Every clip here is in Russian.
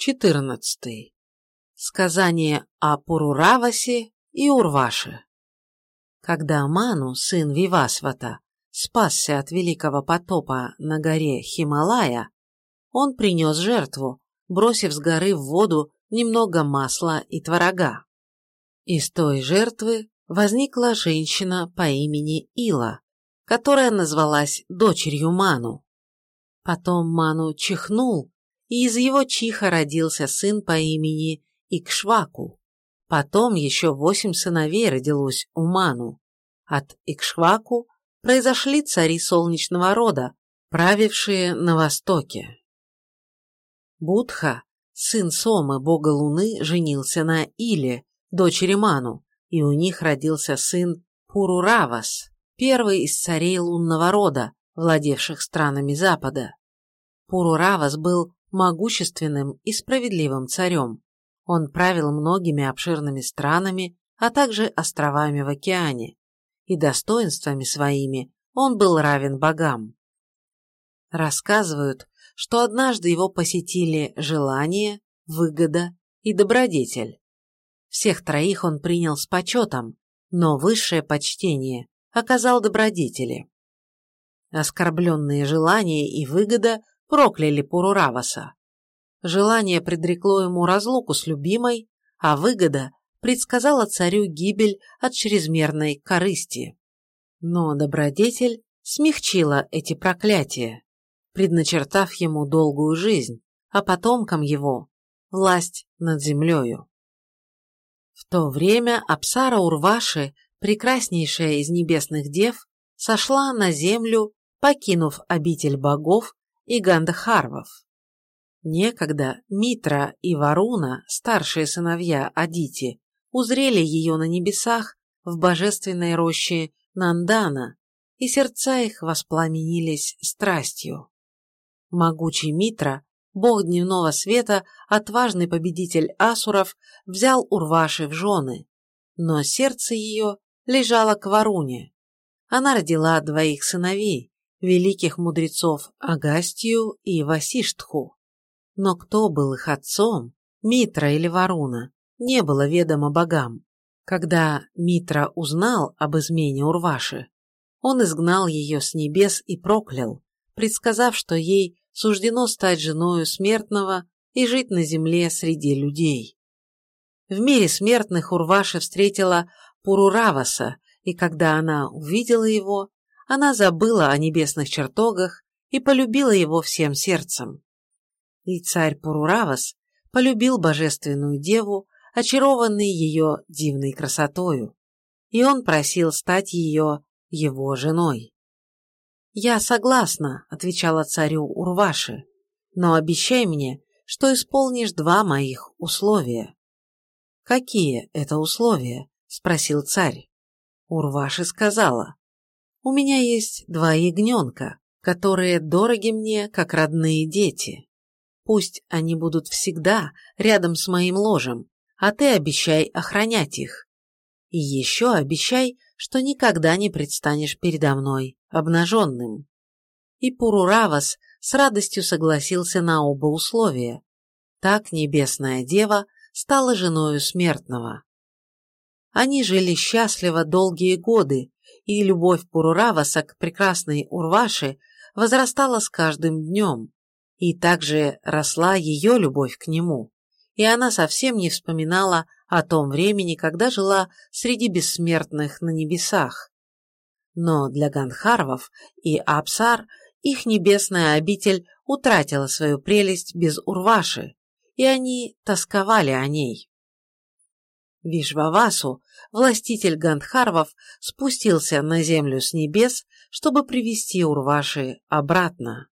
14. Сказание о Пуруравасе и Урваше. Когда Ману, сын Вивасвата, спасся от великого потопа на горе Хималая, он принес жертву, бросив с горы в воду немного масла и творога. Из той жертвы возникла женщина по имени Ила, которая назвалась дочерью Ману. Потом Ману чихнул и из его чиха родился сын по имени Икшваку. Потом еще восемь сыновей родилось у Ману. От Икшваку произошли цари солнечного рода, правившие на востоке. Будха, сын Сомы, бога Луны, женился на Иле, дочери Ману, и у них родился сын Пуруравас, первый из царей лунного рода, владевших странами Запада. Пуруравас был могущественным и справедливым царем. Он правил многими обширными странами, а также островами в океане, и достоинствами своими он был равен богам. Рассказывают, что однажды его посетили желание, выгода и добродетель. Всех троих он принял с почетом, но высшее почтение оказал добродетели. Оскорбленные желания и выгода прокляли Пурураваса. Желание предрекло ему разлуку с любимой, а выгода предсказала царю гибель от чрезмерной корысти. Но добродетель смягчила эти проклятия, предначертав ему долгую жизнь, а потомкам его – власть над землею. В то время Апсара Урваши, прекраснейшая из небесных дев, сошла на землю, покинув обитель богов и Гандхарвов. Некогда Митра и Варуна, старшие сыновья Адити, узрели ее на небесах в божественной роще Нандана, и сердца их воспламенились страстью. Могучий Митра, бог дневного света, отважный победитель асуров, взял Урваши в жены, но сердце ее лежало к Варуне. Она родила двоих сыновей, великих мудрецов Агастию и Васиштху. Но кто был их отцом, Митра или Варуна, не было ведомо богам. Когда Митра узнал об измене Урваши, он изгнал ее с небес и проклял, предсказав, что ей суждено стать женою смертного и жить на земле среди людей. В мире смертных Урваша встретила Пурураваса, и когда она увидела его, она забыла о небесных чертогах и полюбила его всем сердцем. И царь Пуруравас полюбил божественную деву, очарованный ее дивной красотою, и он просил стать ее его женой. «Я согласна», — отвечала царю Урваши, «но обещай мне, что исполнишь два моих условия». «Какие это условия?» — спросил царь. Урваши сказала, у меня есть два ягненка, которые дороги мне, как родные дети. Пусть они будут всегда рядом с моим ложем, а ты обещай охранять их. И еще обещай, что никогда не предстанешь передо мной обнаженным. И Пуруравас с радостью согласился на оба условия. Так небесная дева стала женою смертного. Они жили счастливо долгие годы, и любовь Пурураваса к прекрасной Урваши возрастала с каждым днем, и также росла ее любовь к нему, и она совсем не вспоминала о том времени, когда жила среди бессмертных на небесах. Но для Ганхарвов и Апсар их небесная обитель утратила свою прелесть без Урваши, и они тосковали о ней. Вишвавасу, властитель Гандхарвов, спустился на землю с небес, чтобы привести Урваши обратно.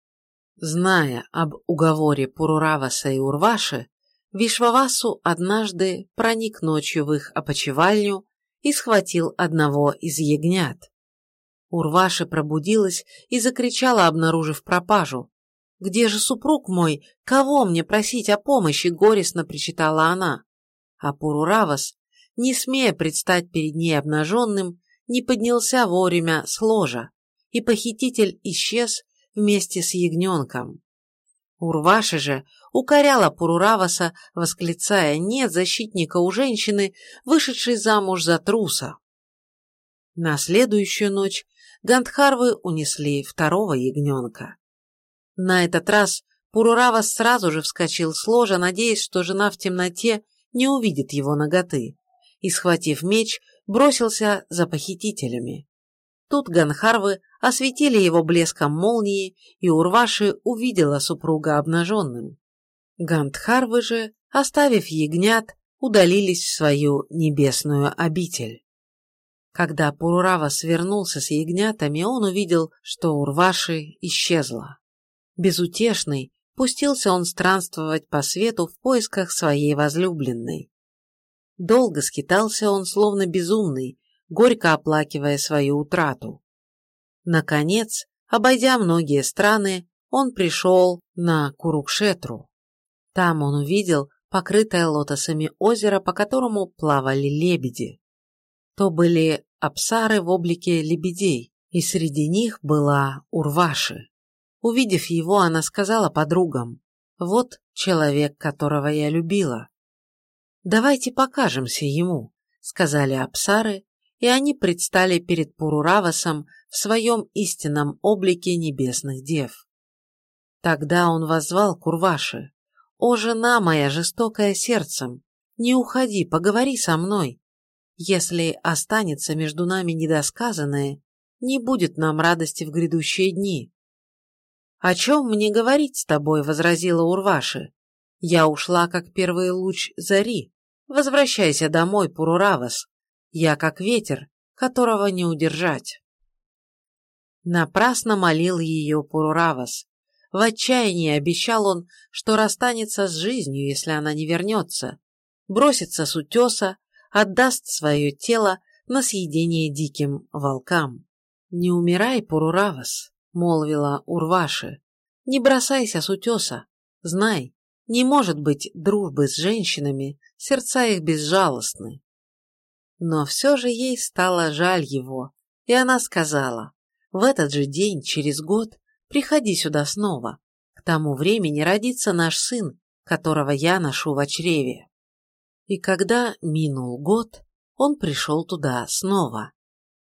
Зная об уговоре Пурураваса и Урваши, Вишвавасу однажды проник ночью в их опочивальню и схватил одного из ягнят. Урваши пробудилась и закричала, обнаружив пропажу. «Где же супруг мой? Кого мне просить о помощи?» – горестно причитала она. А Пуруравас не смея предстать перед ней обнаженным, не поднялся вовремя с ложа, и похититель исчез вместе с ягненком. Урваши же укоряла Пурураваса, восклицая «нет защитника у женщины, вышедшей замуж за труса». На следующую ночь Гандхарвы унесли второго ягненка. На этот раз Пуруравас сразу же вскочил с ложа, надеясь, что жена в темноте не увидит его ноготы, и, схватив меч, бросился за похитителями. Тут Ганхарвы осветили его блеском молнии, и Урваши увидела супруга обнаженным. Гандхарвы же, оставив ягнят, удалились в свою небесную обитель. Когда Пурурава свернулся с ягнятами, он увидел, что Урваши исчезла. Безутешный, пустился он странствовать по свету в поисках своей возлюбленной. Долго скитался он, словно безумный, горько оплакивая свою утрату. Наконец, обойдя многие страны, он пришел на Курукшетру. Там он увидел покрытое лотосами озеро, по которому плавали лебеди. То были апсары в облике лебедей, и среди них была Урваши. Увидев его, она сказала подругам, «Вот человек, которого я любила». «Давайте покажемся ему», — сказали апсары, и они предстали перед Пуруравасом в своем истинном облике небесных дев. Тогда он воззвал Курваши, «О, жена моя, жестокая сердцем, не уходи, поговори со мной. Если останется между нами недосказанное, не будет нам радости в грядущие дни». «О чем мне говорить с тобой?» — возразила Урваши. «Я ушла, как первый луч зари. Возвращайся домой, Пуруравас. Я как ветер, которого не удержать». Напрасно молил ее Пуруравас. В отчаянии обещал он, что расстанется с жизнью, если она не вернется, бросится с утеса, отдаст свое тело на съедение диким волкам. «Не умирай, Пуруравас», — молвила Урваши. «Не бросайся с утеса. Знай, не может быть дружбы с женщинами, сердца их безжалостны». Но все же ей стало жаль его, и она сказала, в этот же день, через год, приходи сюда снова. К тому времени родится наш сын, которого я ношу в чреве. И когда минул год, он пришел туда снова.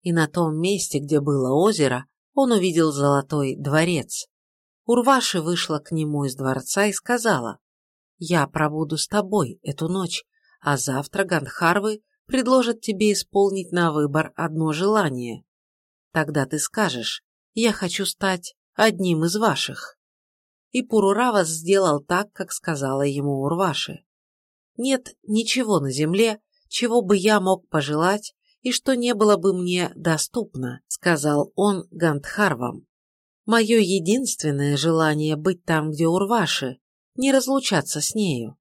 И на том месте, где было озеро, он увидел золотой дворец. Урваши вышла к нему из дворца и сказала, «Я пробуду с тобой эту ночь, а завтра Гандхарвы предложат тебе исполнить на выбор одно желание. Тогда ты скажешь, я хочу стать одним из ваших. И Пуруравас сделал так, как сказала ему Урваши. Нет ничего на земле, чего бы я мог пожелать и что не было бы мне доступно, сказал он Гандхарвам. Мое единственное желание быть там, где Урваши, не разлучаться с нею.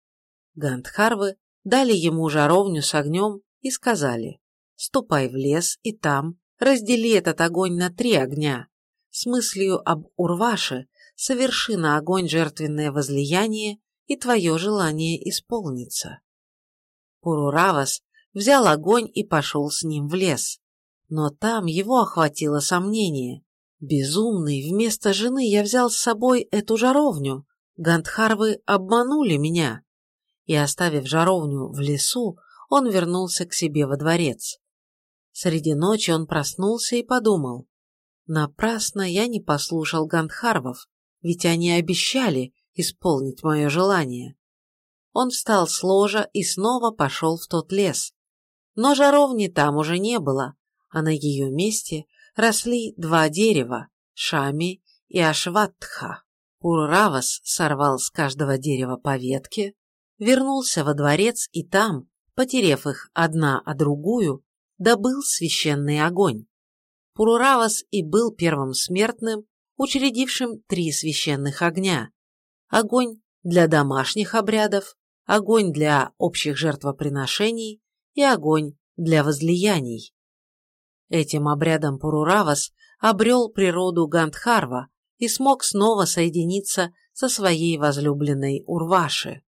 Гандхарвы дали ему жаровню с огнем и сказали, ступай в лес и там раздели этот огонь на три огня, с мыслью об Урваше соверши на огонь жертвенное возлияние, и твое желание исполнится. Пуруравас взял огонь и пошел с ним в лес. Но там его охватило сомнение. Безумный, вместо жены я взял с собой эту жаровню. Гандхарвы обманули меня. И, оставив жаровню в лесу, он вернулся к себе во дворец. Среди ночи он проснулся и подумал, напрасно я не послушал Гандхарвов, ведь они обещали исполнить мое желание. Он встал с ложа и снова пошел в тот лес. Но жаровни там уже не было, а на ее месте росли два дерева – Шами и Ашватха. Пурравас сорвал с каждого дерева по ветке, вернулся во дворец и там, потерев их одна о другую, добыл священный огонь. Пуруравас и был первым смертным, учредившим три священных огня. Огонь для домашних обрядов, огонь для общих жертвоприношений и огонь для возлияний. Этим обрядом Пуруравас обрел природу Гандхарва и смог снова соединиться со своей возлюбленной Урваши.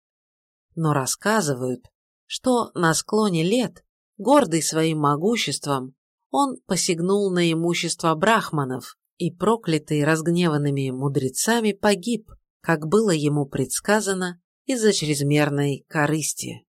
Но рассказывают, что на склоне лет Гордый своим могуществом, он посягнул на имущество брахманов и, проклятый разгневанными мудрецами, погиб, как было ему предсказано из-за чрезмерной корысти.